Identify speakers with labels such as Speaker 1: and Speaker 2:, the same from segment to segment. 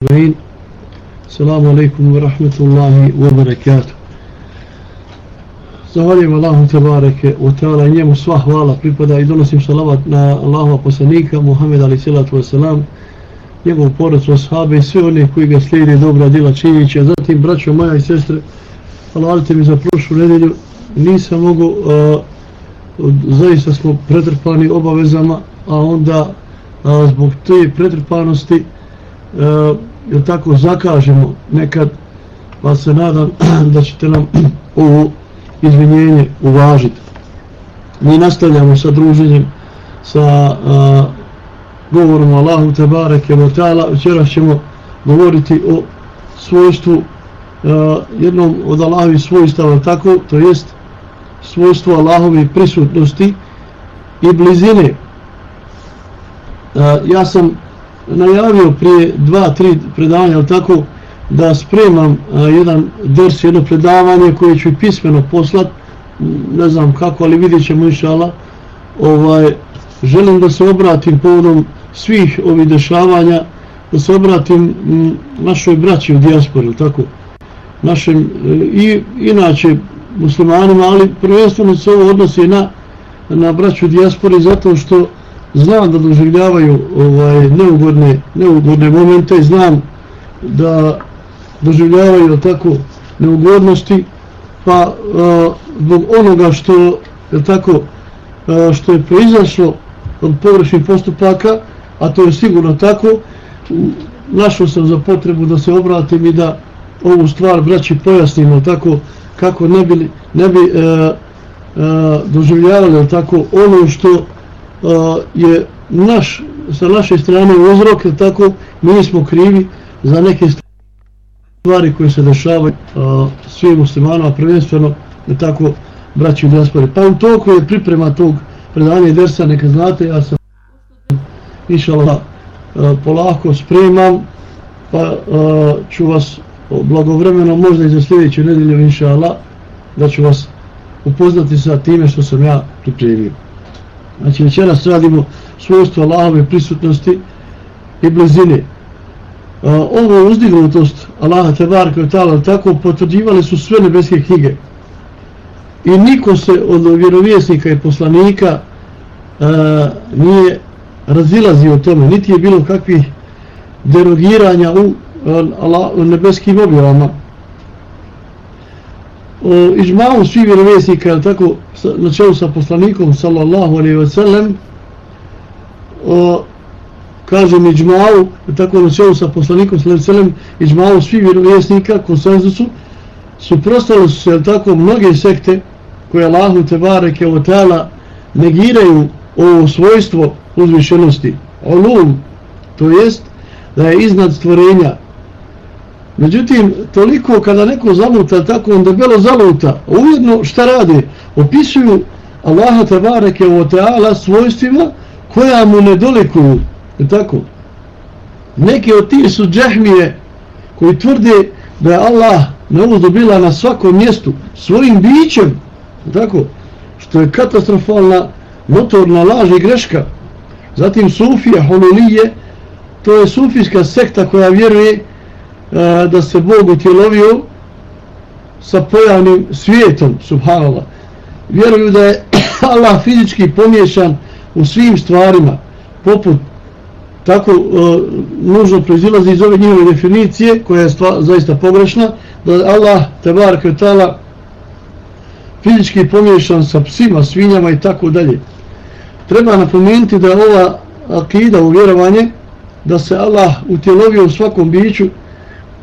Speaker 1: أجمعين السلام عليكم ورحمة الله وبركاته Zahvaljujem Allahu Tebareke u Teala i njemu sva hvala pripada i donosim salavat na Allahova poslanika Muhammed Ali Salatu Wasalam njegov porodcu ashabe i sve one koji ga slijede dobra djela činjeći a zatim braćo moja i sestre hvalite mi za prošlu nedelju nisam mogu uh, zaista smo pretrpani obavezama a onda uh, zbog te pretrpanosti uh, jel tako zakažemo nekad? Pa se nadam da ćete nam ovo izvinjenje uvažiti mi nastavljamo sa druženjem sa a, govorom Allahu Tebareke Motala včera ćemo govoriti o svojstvu a, jednom od Allahovi svojstava tako? To jest svojstvo Allahove prisutnosti i blizine. A, ja sam najavio prije dva, tri predavanja, ali tako da spremam a, jedan ders, jedno predavanje koje ću pismeno poslat, ne znam kako, ali vidjet ćemo inšala. ovaj, želim da se obratim povodom svih ovih dešavanja, da se obratim m, našoj braći u dijaspori, tako, našem, i inače muslimanima, ali prvenstveno se ovo odnosi na, na braću u dijaspori, zato što znam da doživljavaju ovaj neugodne, neugodne momente znam da doživljavaju tako neugodnosti pa uh, zbog onoga što je tako uh, što je proizašlo od površnih postupaka a to je sigurno tako našao sam za potrebu da se obratim i da ovu stvar braći pojasnimo tako kako ne bi, ne bi e, e, doživljavali tako ono što je naš, sa naše strane uzrok, tako mi smo krivi za neke stvari koje se dešavaju svim muslimanima, prvenstveno je tako braći u diaspori. Pa u toku je priprema tog predavanja i dersa, neka znate, ja sam išala polako spremam, pa ću vas blagovremeno, možda i za sljedeću nedelju, inša Allah, da ću vas upoznati sa time što sam ja pripremio. Znači večeras radimo svojstvo Allahove prisutnosti i blizine. Ovo uzdignutost Allaha Tebarka i tako potvrđivali su sve nebeske knjige. I niko se od vjerovjesnika i poslanika a, nije razilazio o tome, niti je bilo kakvih derogiranja u, a, u nebeskim objavama E, o svih vjerovjesnika, tako, na čelu sa poslanikom, sallallahu alaihi wa sallam, o, kažem ižmavu, tako na čelu sa poslanikom, sallallahu alaihi wa sallam, ižmavu svih vjerovjesnika, konsenzusu, suprostali su se, tako, mnoge sekte, koje Allahu te bareke o tela negiraju ovo svojstvo uzvišenosti, olum, to jest, da je iznad stvorenja, Međutim, toliko kada neko zaluta, tako on debelo zaluta, ujedno šta radi? Opisuju Allaha tabareke o teala svojstvima koja mu ne dolikuju. Je tako? Neki od tih su džahmije koji tvrde da je Allah neuzubila na svakom mjestu svojim bićem. Je tako? Što je katastrofalna notorna laž i greška. Zatim Sufija, Honolije, to je sufijska sekta koja vjeruje da se Bog utjelovio sa pojavnim svijetom, subhanallah. Vjeruju da je Allah fizički pomiješan u svim stvarima, poput tako e, nužno proizilazi iz ove njihove definicije, koja je stva, zaista pogrešna, da je Allah, tebar kvetala, fizički pomiješan sa psima, svinjama i tako dalje. Treba napomenuti da ova akida, uvjerovanje, da se Allah utjelovio u svakom biću,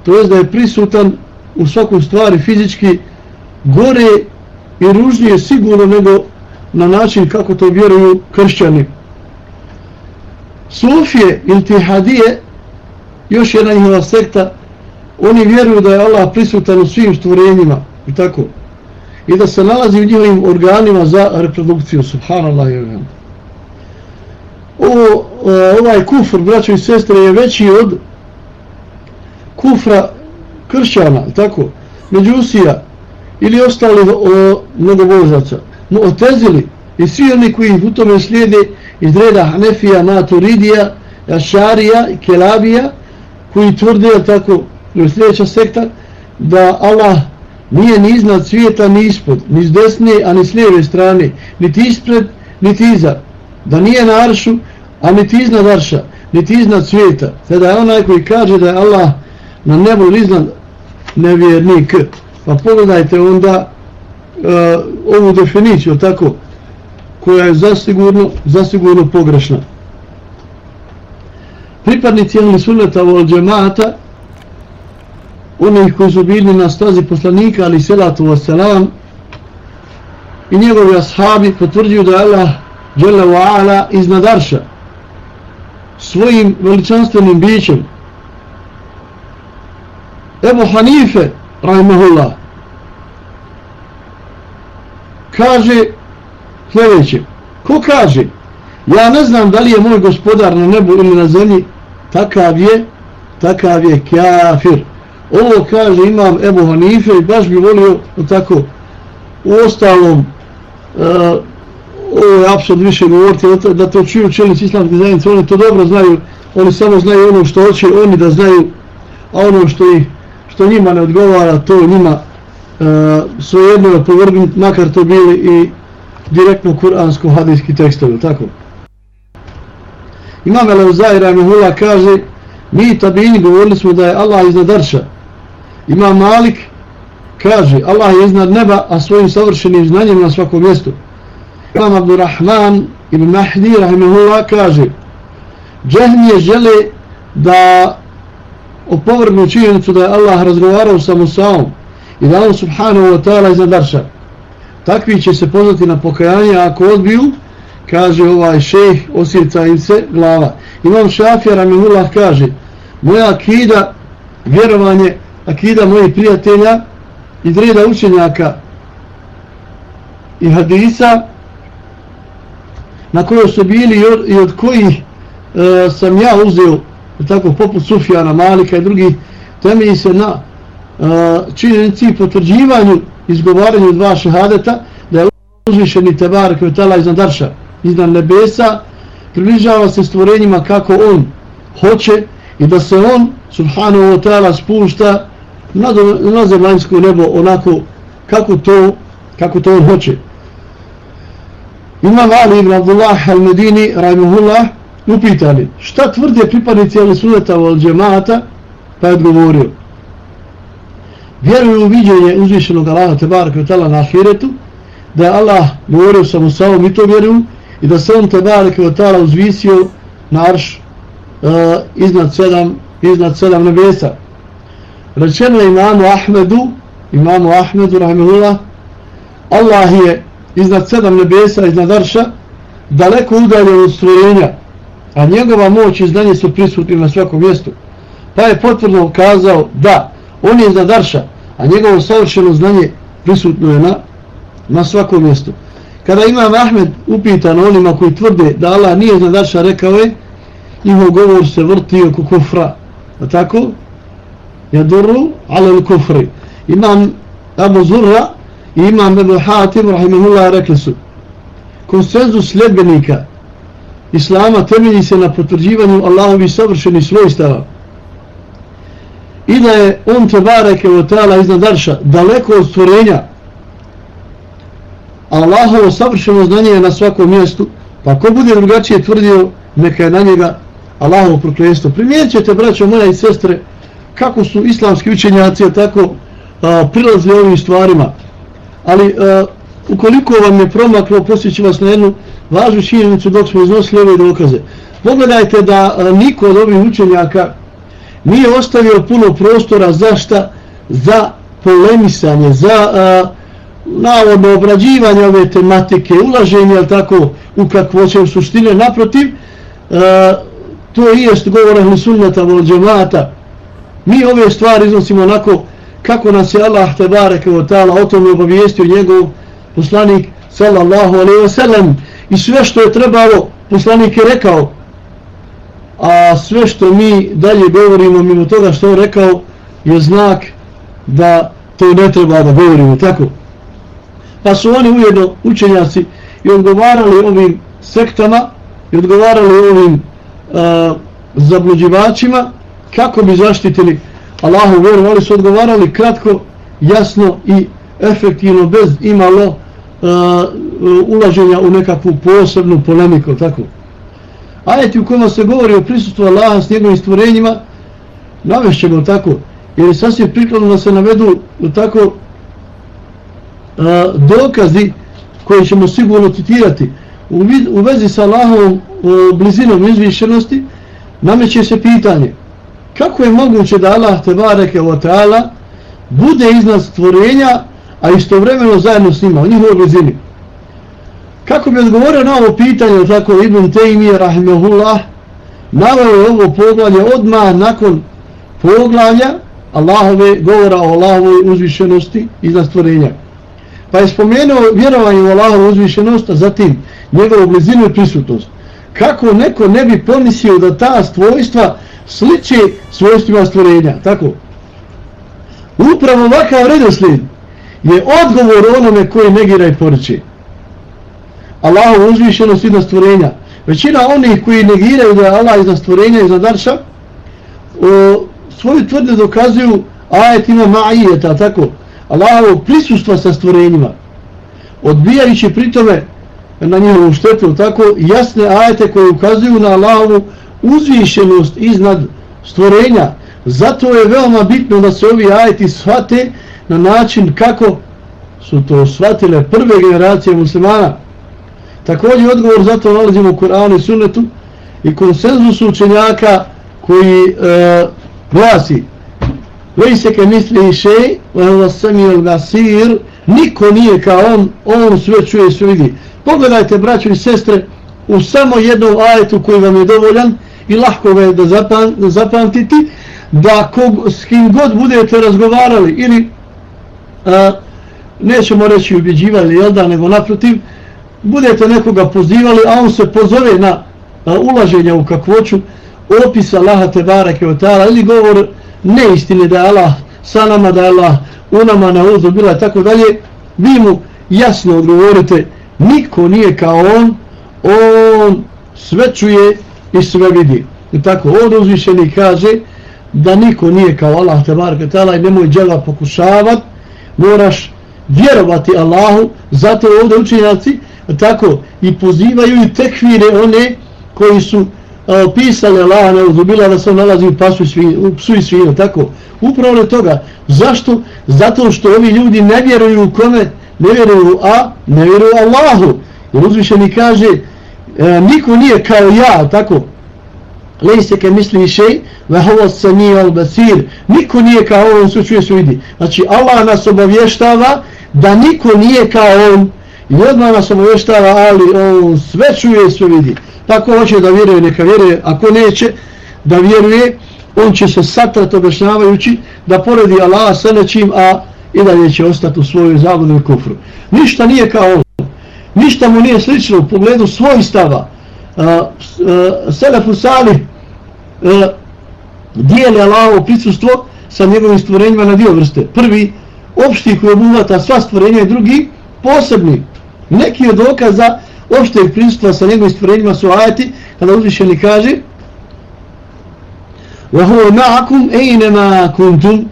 Speaker 1: to jest da je prisutan u svakoj stvari fizički gore i ružnije sigurno nego na način kako to vjeruju kršćani. Sufije ili Tihadije, još jedna njihova sekta, oni vjeruju da je Allah prisutan u svim stvorenjima i tako. I da se nalazi u njihovim organima za reprodukciju. Subhanallah. Ovo, e, ovaj kufr, braćo i sestre, je veći od kufra kršćana, tako, međusija ili ostali mnogobožaca, no otezili i svi oni koji ih u tome slijede iz reda Hanefija, Maturidija, Jašarija i Kelabija, koji tvrde tako sljedeća sekta da Allah nije ni iznad svijeta ni ispod ni s desne a ni s lijeve strane niti ispred niti iza. Da nije na aršu a niti iznad arša niti iznad svijeta. Sada je onaj koji kaže da je Allah na nebu ili iznad nevjernik. Pa pogledajte onda e, ovu definiciju tako koja je zasigurno zasigurno pogrešna. Pripadnici ahli sunneta vol džemata onih koji su bili na stazi poslanika ali selatu wasalam i njegovi ashabi potvrđuju da je Allah dželle wa ala iznad arša svojim veličanstvenim bićem Ebu Hanife rahimahullah. Kaže sljedeće. Ko kaže ja ne znam da li je moj gospodar na nebu ili na zemlji takav je takav je kafir. Ovo kaže imam Ebu Hanife i baš bi volio tako u ostalom e, ovo je apsurd više govoriti da to čuju čelnici islamske zajednice. Oni to dobro znaju oni samo znaju ono što hoće oni da znaju a ono što ih što njima ne odgovara to njima uh, svejedno je povrgnut makar to bili i direktno kuransko-hadijski tekstovi tako Imam Eleuzaj Ramihullah kaže mi tabini govorili smo da je Allah iznad arša. Imam Malik kaže Allah je iznad neba, a svojim savršenim znanjem na svakom mjestu. Imam Abdurrahman ibn Mahdi Rahimahullah kaže Džehmije žele da opovrnu činjenicu da je Allah razgovarao sa Musaom i da on subhanahu wa ta'ala iznad arša. Takvi će se pozvati na pokajanje ako odbiju kaže ovaj šejh osjeca im se glava imam šafija ramihullah kaže moja akida vjerovanje akida mojih prijatelja i dreda učenjaka i hadisa na kojoj su bili i od, i od kojih e, sam ja uzeo tako poput Sufjana, Malika i drugih temelji se na uh, činjenici i potvrđivanju izgovaranju dva šehadeta da je uzvišeni tebar koji je tala iznad Arša iznad nebesa, približava se stvorenjima kako on hoće i da se on, subhanahu wa ta'ala, spušta na, na zemaljsko nebo onako kako to, kako to on hoće. Imam Ali ibn Abdullah al-Medini, rajmuhullah, upitali, šta tvrde pripadnici ali suneta od džemata, pa je odgovorio. Vjeruju u viđenje uzvišenog Allaha tebaraka Vatala na ahiretu, da je Allah govorio sa Musaom i to vjeruju, i da se on te Vatala tala uzvisio na arš e, iznad sedam iznad sedam nebesa rečeno je imamu Ahmedu imamu Ahmedu rahimahullah Allah je iznad sedam nebesa iznad arša daleko udaljen od stvorenja a njegova moć i znanje su prisutni na svakom mjestu pa je potvrdno kazao da on je zadarša, a njegovo savršeno znanje prisutno je na, na svakom mjestu Kada Imam Ahmed upitan onima koji tvrde da Allah nije zadarša, rekao je, njihov govor se vrti oko kufra. A tako? Jadurru ala kufri. Imam Abu Zurra i imam Ebu Hatim, rahimahullah, rekli su, konsenzus sljedbenika Islama temelji se na potvrđivanju Allahovi savršenih svojstava i da je on te bareke od tala iznad arša daleko od stvorenja Allahovo savršeno znanje je na svakom mjestu, pa ko bude drugačije tvrdio, neka je na njega Allahovo proklijestvo. Primijenit ćete, braćo moja i sestre, kako su islamski učenjaci tako a, prilazili ovim stvarima. Ali a, ukoliko vam je promaklo, posjeću vas na jednu važnu činjenicu dok smo iznosili ove dokaze. Pogledajte da niko od ovih učenjaka nije ostavio puno prostora za šta? Za polemisanje, za a, navodno obrađivanje ove tematike, ulaženje, ali tako, u kakvoće u suštine, naprotiv, a, to je jest govor ahli sunnata vol džemata. Mi ove stvari iznosimo onako kako nas je Allah te bareke o ta'ala o tome obavijestio njegov poslanik sallallahu alaihi wasallam i sve što je trebalo poslanik je rekao. A sve što mi dalje govorimo mimo toga što je rekao je znak da to ne treba da govorimo tako? Pa su oni ujedno učenjaci i odgovarali ovim sektama i odgovarali ovim uh, zabluđivačima kako bi zaštitili Allahu vjeru, oni su odgovarali kratko, jasno i efektivno, bez imalo ulaženja u nekakvu posebnu polemiku, tako. Ajeti u kojima se govori o prisutstvu Allaha s njegovim stvorenjima, navešćemo tako, jer je sasvim prikladno da se navedu tako uh, dokazi koje ćemo sigurno citirati u, u vezi sa Allahom blizinom izvišenosti, nameće se pitanje kako je moguće da Allah te bareke o ta'ala bude iznad stvorenja a istovremeno zajedno s njima u njihovoj blizini. Kako bi odgovorio na ovo pitanje tako Ibn Taymi rahimahullah navao je ovo poglavlje odmah nakon poglavlja Allahove govora o Allahovoj uzvišenosti iznad stvorenja. Pa je spomenuo vjerovanje u Allahovu uzvišenost a zatim njegovu blizinu i prisutnost. Kako neko ne bi pomislio da ta svojstva sliče svojstvima stvorenja, tako? Upravo ovakav redoslijed je odgovor onome koji negira i poriče. Allahu uzvišenost iznad stvorenja. Većina onih koji negiraju da je Allah iza stvorenja i za darša, o, svoju tvrde dokazuju ajetima ma'ijeta, tako? Allahovo prisustva sa stvorenjima. Odbijajući pritome na njihovu štetu, tako jasne ajete koje ukazuju na Allahovu uzvišenost iznad stvorenja. Zato je veoma bitno da se ovi ajeti shvate na način kako su to shvatile prve generacije muslimana. Također odgovor zato nalazimo u Kur'anu i Sunnetu i konsenzusu učenjaka koji e, glasi Vej se ke misli i še, vajala nasir, niko nije kao on, on sve čuje i sve vidi. Pogledajte, braćo i sestre, u samo jednom ajetu koji vam je dovoljan i lahko ga je da, zapam, da zapamtiti, da kog, s kim god budete razgovarali ili a, nećemo reći ubjeđivali, jel da, nego naprotiv, budete nekoga pozivali, a on se pozove na a, ulaženja u kakvoću, opis Allaha te barake ili govor neistine da je Allah sa nama, da je Allah u nama na uzu bila tako dalje, vi mu jasno odgovorite, niko nije kao on, on sve čuje i sve vidi. I tako ovdje uzvišeni kaže da niko nije kao Allah tabaraka ta'ala i nemoj djela pokušavat, moraš vjerovati Allahu, zato ovdje učenjaci tako i pozivaju i tekvire one koji su e, opisali Allah na uzubila da se nalazi u pasu i svinu, u psu i svinu, tako. Upravo je toga. Zašto? Zato što ovi ljudi ne vjeruju u kome, ne vjeruju a ne vjeruju Allahu. Jer uzvišeni kaže, e, niko nije kao ja, tako, Lejse ke misli šej, ve hovo se nije al basir. Niko nije kao on, sve čuje se vidi. Znači, Allah nas obavještava da niko nije kao on. I odmah nas obavještava, ali on sve čuje i sve vidi. Tako hoće da vjeruje, neka vjeruje. Ako neće da vjeruje, on će se satrat objašnjavajući da poredi Allah sa nečim, a i dalje će ostati u svojoj zavodnoj kufru. Ništa nije kao on ništa mu nije slično u pogledu svoj stava. Selefu Salih dijeli Allahovo prisustvo sa njegovim stvorenjima na dio vrste. Prvi, opšti koji obuhvata sva stvorenja i drugi, posebni. Neki od dokaza opšteg prisustva sa njegovim stvorenjima su ajati kada uzvišeni kaže وَهُوَ مَعَكُمْ اَيْنَمَا كُنْتُمْ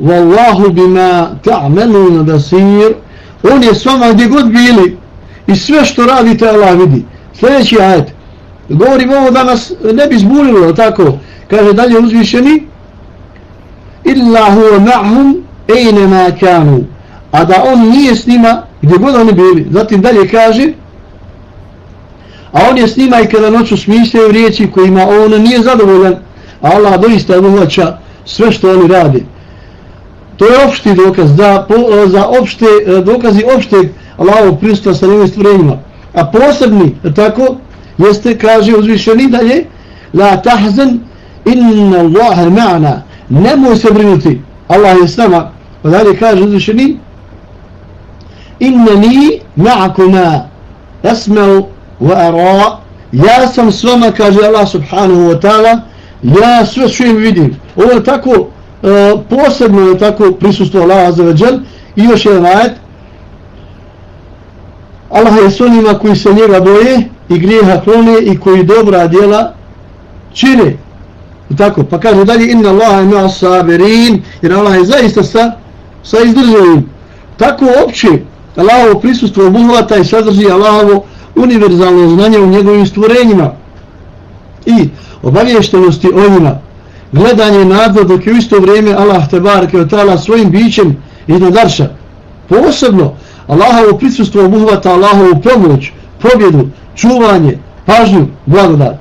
Speaker 1: وَاللَّهُ بِمَا تَعْمَلُونَ بَصِيرٌ On je s vama gdje god bili, I sve što radite Allah vidi. Sljedeći ajet. Govorim ovo da nas ne bi zbunilo, tako. Kaže dalje uzvišeni. Illa huwa ma'hum ejne ma kanu. A da on nije s njima gdje god oni bili. Zatim dalje kaže. A on je s njima i kada noću smišljaju riječi kojima on nije zadovoljan. A Allah doista obuhvaća sve što oni radi. To je opšti dokaz. Za, po, za opšte, eh, dokazi opšteg Allahovog prisustva sa njim stvorenjima. A posebni, tako, jeste, kaže uzvišeni dalje, la tahzan inna Allahe ma'ana, nemoj se brinuti, Allah je s nama, pa dalje kaže uzvišeni, inna ni ma'akuma asma'u wa ara, ja sam s vama, kaže Allah subhanahu wa ta'ala, ja sve čujem vidim. Ovo je tako, uh, posebno je tako prisustvo Allah azza wa jal, i još jedan ajet, Allah je s onima koji se njega boje i grijeha klone i koji dobra djela čine. Tako, pa kaže dalje inna Allaha ima sabirin, jer Allah je zaista sa, sa izdržavim. Tako opće Allahovo prisustvo obuhvata i sadrži Allahovo univerzalno znanje u njegovim stvorenjima i obavještenosti o njima. Gledanje i nadzor dok je u isto vrijeme Allah te barke otala svojim bićem iznad arša. Posebno Allahovo prisustvo obuhvata Allahovu pomoć, pobjedu, čuvanje, pažnju, blagodat.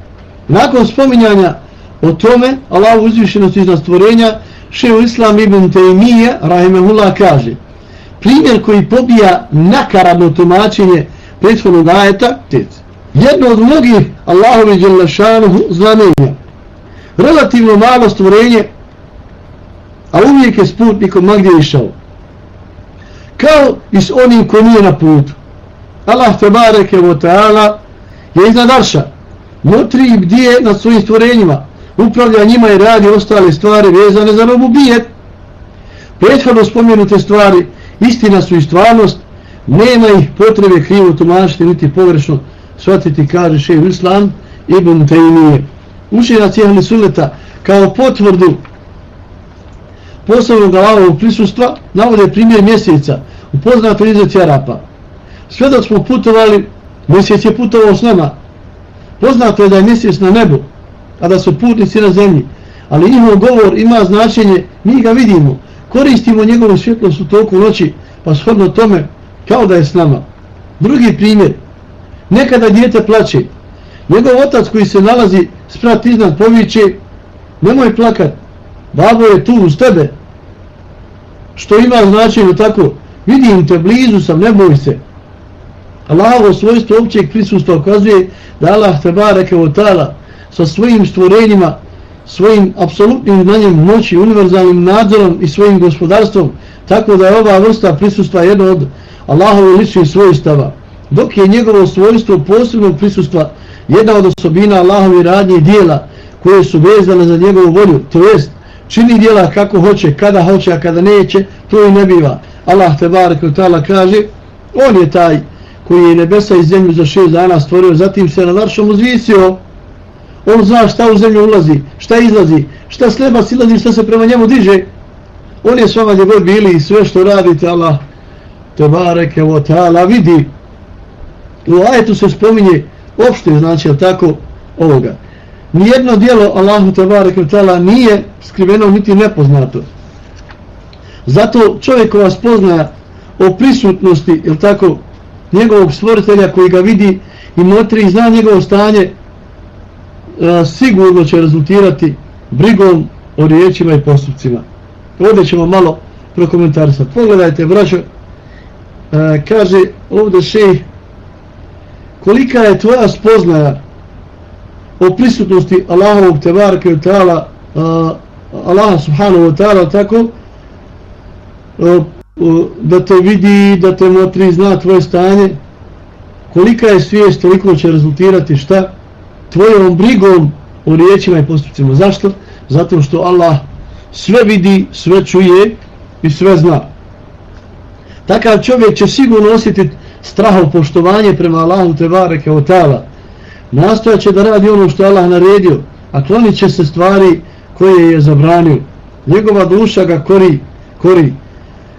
Speaker 1: Nakon spominjanja o tome, Allah uzvišenosti iznad stvorenja, šeo Islam ibn Taymije, rahimahullah, kaže primjer koji pobija nakaradno tumačenje prethodnog ajeta, tic. Jedno od mnogih Allahovi djelašanuhu znamenja. Relativno malo stvorenje, a uvijek je s putnikom magdje išao. Kao i s onim ko nije na putu. Allah te bareke vo ta'ala je iznad arša. Motri i bdije nad svojim stvorenjima. Upravlja njima i radi ostale stvari vezane za robu bijet. Prethodno spomenute stvari istina su i stvarnost, nema ih potrebe krivo tumačiti, niti površno shvatiti, kaže šeju Islam ibn Taymiye. Učenac Ahli Sunneta kao potvrdu posebnog Allahovog prisustva navode primjer mjeseca u poznatoj izreci Arapa. Sve dok smo putovali, mjesec je putovao s nama. Poznato je da je mjesec na nebu, a da su putnici na zemlji. Ali njihov govor ima značenje, mi ga vidimo, koristimo njegovu svjetlost u toku noći, pa shodno tome, kao da je s nama. Drugi primjer, nekada djete plaće, njegov otac koji se nalazi sprat iznad poviće, nemoj plakat, babo je tu uz tebe, što ima značenje tako, vidim te, blizu sam, ne boj se. Allahovo svojstvo općeg prisustva ukazuje da Allah te bareke tala sa svojim stvorenjima svojim apsolutnim znanjem moći, univerzalnim nadzorom i svojim gospodarstvom, tako da je ova vrsta prisustva jedna od Allahove ličnih svojstava. Dok je njegovo svojstvo posebnog prisustva jedna od osobina Allahove radnje i dijela koje su vezane za njegovu volju, to jest čini dijela kako hoće, kada hoće, a kada neće, to i ne biva. Allah te barek kaže, on je taj koji je nebesa i zemlju za šest dana stvorio, zatim se na naršom uzvisio, on zna šta u zemlju ulazi, šta izlazi, šta s neba silazi, šta se prema njemu diže. On je s vama gdje god bili i sve što radite, Allah te bareke o ta'ala vidi. U ajetu se spominje opšte, znači, tako, ovoga. Nijedno dijelo Allahu te bareke o ta'ala nije skriveno niti nepoznato. Zato čovjek koja vas o prisutnosti, ili tako, njegovog stvoritelja koji ga vidi i motri i zna njegovo stanje, e, sigurno će rezultirati brigom o riječima i postupcima. Ovdje ćemo malo prokomentarisati. Pogledajte, braćo, e, kaže ovdje šej, kolika je tvoja spoznaja o prisutnosti Allahovog tebarke i ta'ala, e, Allaha subhanahu wa ta'ala, tako, da te vidi, da te motri, zna tvoje stanje, kolika je svijest, toliko će rezultirati šta? tvojom brigom o riječima i postupcima. Zašto? Zato što Allah sve vidi, sve čuje i sve zna. Takav čovjek će sigurno osjetiti straho poštovanje prema Allahu Tebareke o Tala. Nastojat će da radi ono što Allah naredio, a klonit će se stvari koje je zabranio. Njegova duša ga kori, kori.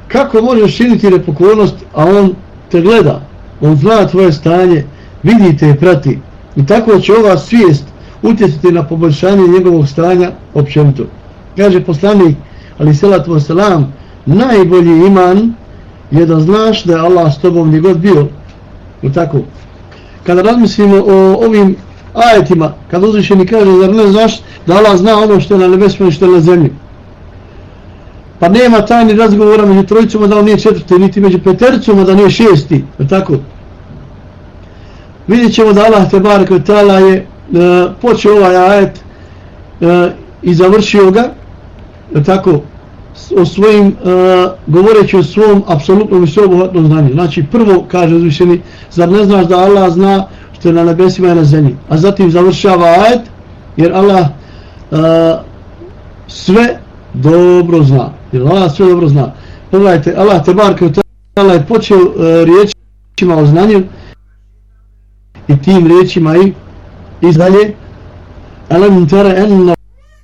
Speaker 1: Kako možeš činiti nepokornost, a on te gleda, on zna tvoje stanje, vidi te i prati. I tako će ova svijest utjeciti na poboljšanje njegovog stanja općenito. Kaže poslanik, ali selat selam, najbolji iman je da znaš da je Allah s tobom gdje god bio. I tako. Kada razmislimo o ovim ajetima, kada uzvišeni kaže, da ne znaš da Allah zna ono što je na nebesmu i što je na zemlji. Pa nema tajni razgovora među trojicama da on nije četvrti, niti među petericama da nije šesti. je tako vidjet ćemo da Allah te Kvetala je e, počeo ovaj ajet uh, i završio ga je tako o svojim, e, govoreći o svom apsolutnom i sveobuhvatnom znanju. Znači prvo kaže uzvišeni, zar ne znaš da Allah zna što je na nebesima i na zemlji. A zatim završava ajet jer Allah uh, sve dobro zna. Jer Allah sve dobro zna. Pogledajte, Allah te barke u tala je počeo uh, riječima o znanju i tim riječima i izdalje alam tara enna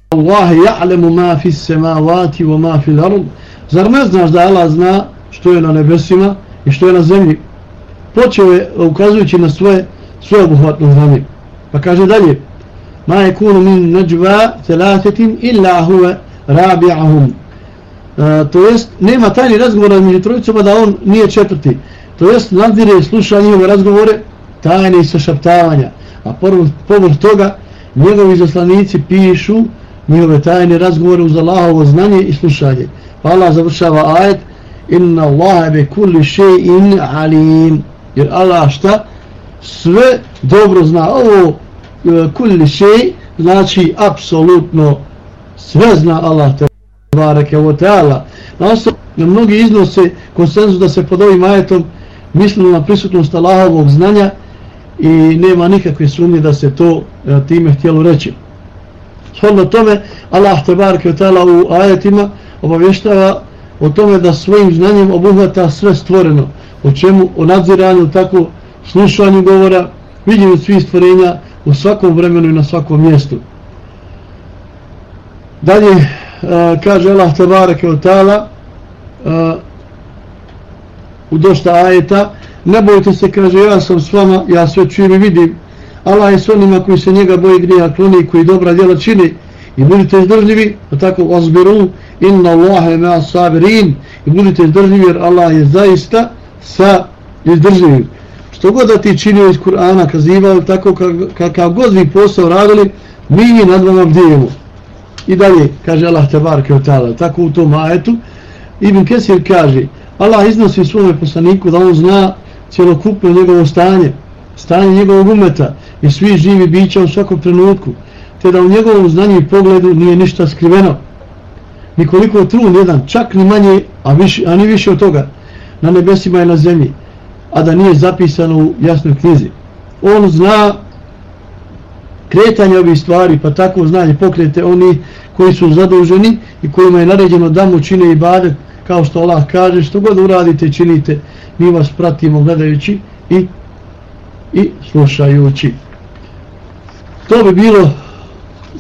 Speaker 1: Allah ja'lemu ma fi semavati wa ma fi al-ard zar ne znaš da Allah zna što je na nebesima i što je na zemlji? Počeo je ukazujući na svoje svoje obuhvatno znanje. Pa kaže dalje ma yakunu min najwa thalathatin illa huwa rabi'uhum E, to jest nema tajni razgovora među trojicama da on nije četvrti to jest nadzire sluša njihove razgovore tajne i sašaptavanja a povrh toga njegovi zaslanici pišu njihove tajne razgovore uz Allahovo znanje i slušanje. Pa Allah završava ajet Inna Allahe be kulli še'in alim. Jer Allah šta? Sve dobro zna. Ovo e, kulli še'in znači apsolutno sve zna Allah te bareke wa ta'ala. Na mnogi iznose konsenzu da se pod ovim ajetom mislimo na prisutnost Allahovog znanja i nema nikakve sumnje da se to e, time htjelo reći. Shodno tome, Allah tebareke od tala u ajetima obavještava o tome da svojim znanjem obuhvata sve stvoreno. O čemu? O nadziranju, tako slušanju govora, vidjenju svih stvorenja u svakom vremenu i na svakom mjestu. Dalje, E, kaže Allah tebareke od tala e, u dosta ajeta, ne bojite se, kaže, ja sam s vama, ja sve čujem i vidim, Allah je s onima koji se njega boji grija kloni, koji dobra djela čini i budite izdržljivi, a pa tako ozbiru, inna Allahe mea sabirin i budite izdržljivi jer Allah je zaista sa izdržljivim. Što god da ti činio iz Kur'ana, kazivao, tako kakav god vi posao radili, mi nad vama bdijemo. I dalje, kaže Allah tabarke od tala, tako u tom ajetu, Ibn Kesir kaže, Allah iznosi svome poslaniku da on zna cjelokupno njegovo stanje, stanje njegovog umeta i svi živi bića u svakom trenutku, te da u njegovom znanju i pogledu nije ništa skriveno. Nikoliko trun jedan, čak ni manje, a, više, a ni više od toga, na nebesima i na zemlji, a da nije zapisano u jasnoj knjizi. On zna kretanje ovih stvari, pa tako znanje pokrete oni koji su zaduženi i kojima je naređeno da mu čine i bade, kao što Allah kaže, što god uradite, činite, mi vas pratimo gledajući i i slušajući. To bi bilo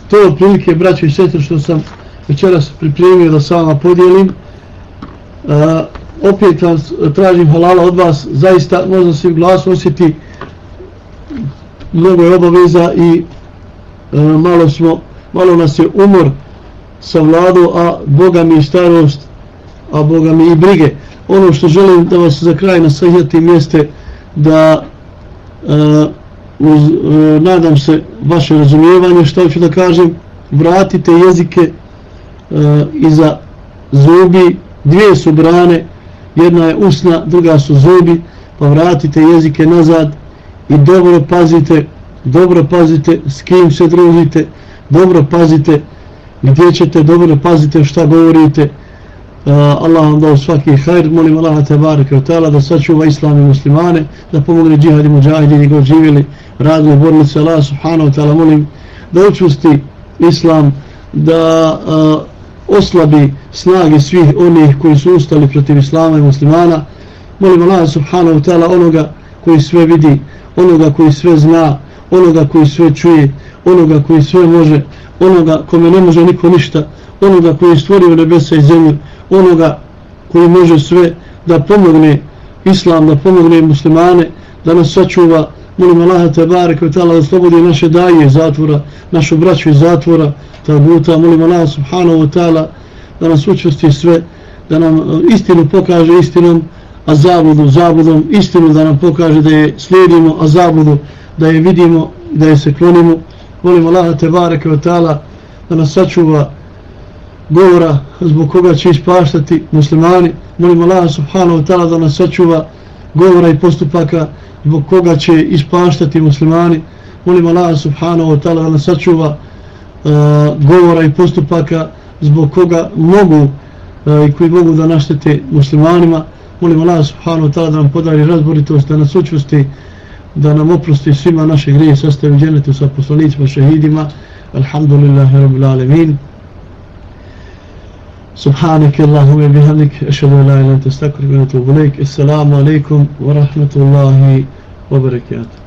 Speaker 1: to prilike, braće i sestre, što sam večeras pripremio da sa vama podijelim. E, opet vam tražim halala od vas, zaista možda se u glasu osjeti mnogo je obaveza i E, malo smo, malo nas je umor sa a Boga mi starost, a Boga mi i brige. Ono što želim da vas za kraj nasahjatim jeste da uh, uz, uh, nadam se vaše razumijevanje što ću da kažem vratite jezike uh, iza zubi dvije su brane jedna je usna, druga su zubi pa vratite jezike nazad i dobro pazite dobro pazite s kim se družite dobro pazite gdje ćete dobro pazite šta govorite. Uh, Allah vam dao svaki hajr, molim Allah te barake od da sačuva islam i muslimane, da pomogne džihad i muđahidi koji živjeli, radili, borili se Allah subhanahu wa ta'ala, molim da učusti islam, da uh, oslabi snage svih onih koji su ustali protiv islama i muslimana, molim Allah subhanahu wa ta'ala onoga koji sve vidi, onoga koji sve zna, onoga koji sve čuje, onoga koji sve može, onoga kome ne može niko ništa, onoga koji je stvorio nebesa i zemlju, onoga koji može sve da pomogne islam, da pomogne muslimane, da nas sačuva, molim Allaha te barek ve ta'ala da slobodi naše daje zatvora, našu braću iz zatvora, taguta, molim Allaha subhanahu wa ta'ala da nas učusti sve, da nam e, istinu pokaže istinom, a zabudu zabudom, istinu da nam pokaže da je slijedimo, a zabudu da je vidimo, da je se klonimo, molim Allah te bareke od ta'ala da nas sačuva govora zbog koga će ispaštati muslimani. Molim Allah subhanahu wa ta'ala da nas sačuva govora i postupaka zbog koga će ispaštati muslimani. Molim Allah subhanahu wa ta'ala da nas sačuva uh, govora i postupaka zbog koga mogu uh, i koji mogu da naštete muslimanima. Molim Allah subhanahu wa ta'ala da nam podari razboritost, da nas učusti, da nam oprosti svima naše grije, sastavi dženetu sa poslanicima, šehidima. Alhamdulillahi rabbil alemin. سبحانك اللهم وبحمدك اشهد ان لا اله الا انت استغفرك واتوب اليك السلام عليكم ورحمه الله وبركاته